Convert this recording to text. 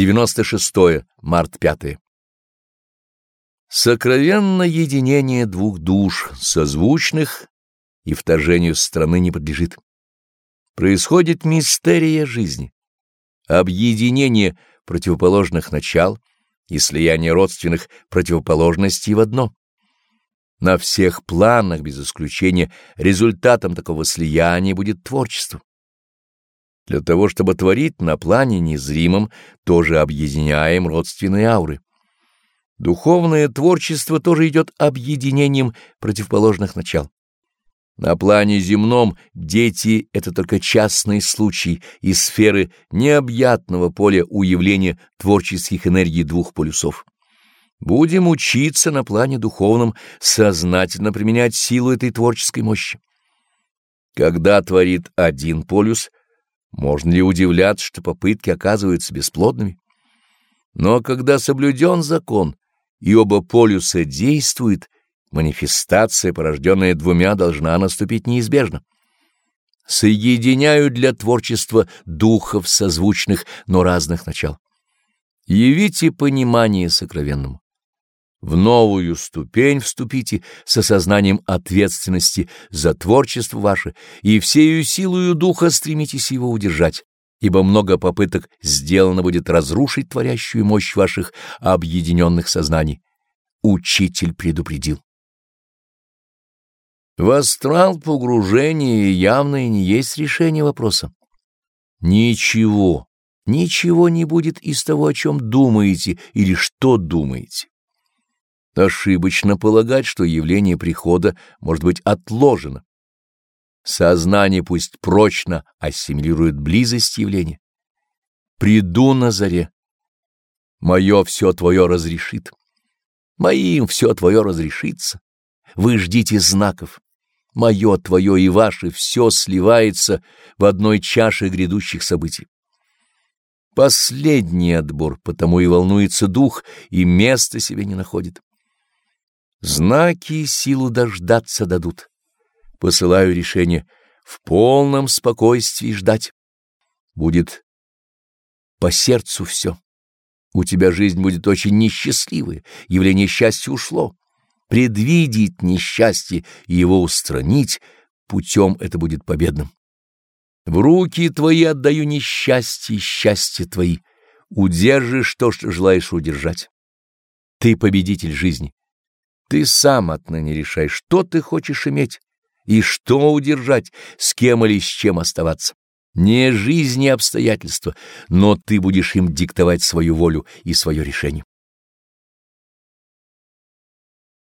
96 март 5 Сокровенно единение двух душ, созвучных, и вторжению страны не подлежит. Происходит мистерия жизни, объединение противоположных начал и слияние родственных противоположностей в одно. На всех планах, без исключения, результатом такого слияния будет творчество. Для того, чтобы творить на плане незримом, тоже объединяем родственные ауры. Духовное творчество тоже идет объединением противоположных начал. На плане земном дети — это только частный случай из сферы необъятного поля уявления творческих энергий двух полюсов. Будем учиться на плане духовном сознательно применять силу этой творческой мощи. Когда творит один полюс — можно ли удивляться, что попытки оказываются бесплодными? Но когда соблюден закон, и оба полюса действуют, манифестация, порожденная двумя, должна наступить неизбежно. Соединяю для творчества духов созвучных, но разных начал. Явите понимание сокровенному. В новую ступень вступите с осознанием ответственности за творчество ваше, и всею силою духа стремитесь его удержать, ибо много попыток сделано будет разрушить творящую мощь ваших объединенных сознаний. Учитель предупредил. В астрал погружение явное не есть решение вопроса. Ничего, ничего не будет из того, о чем думаете или что думаете. Ошибочно полагать, что явление прихода может быть отложено. Сознание пусть прочно ассимилирует близость явления. Приду на заре. Мое все твое разрешит. Моим все твое разрешится. Вы ждите знаков. Мое, твое и ваше все сливается в одной чаше грядущих событий. Последний отбор, потому и волнуется дух, и места себе не находит. Знаки силу дождаться дадут. Посылаю решение в полном спокойствии ждать. Будет по сердцу все. У тебя жизнь будет очень несчастливая, явление счастья ушло. Предвидеть несчастье и его устранить путем это будет победным. В руки твои отдаю несчастье и счастье твои. Удержишь то, что желаешь удержать. Ты победитель жизни. Ты сам отныне решай, что ты хочешь иметь и что удержать, с кем или с чем оставаться. Не жизнь и обстоятельства, но ты будешь им диктовать свою волю и свое решение.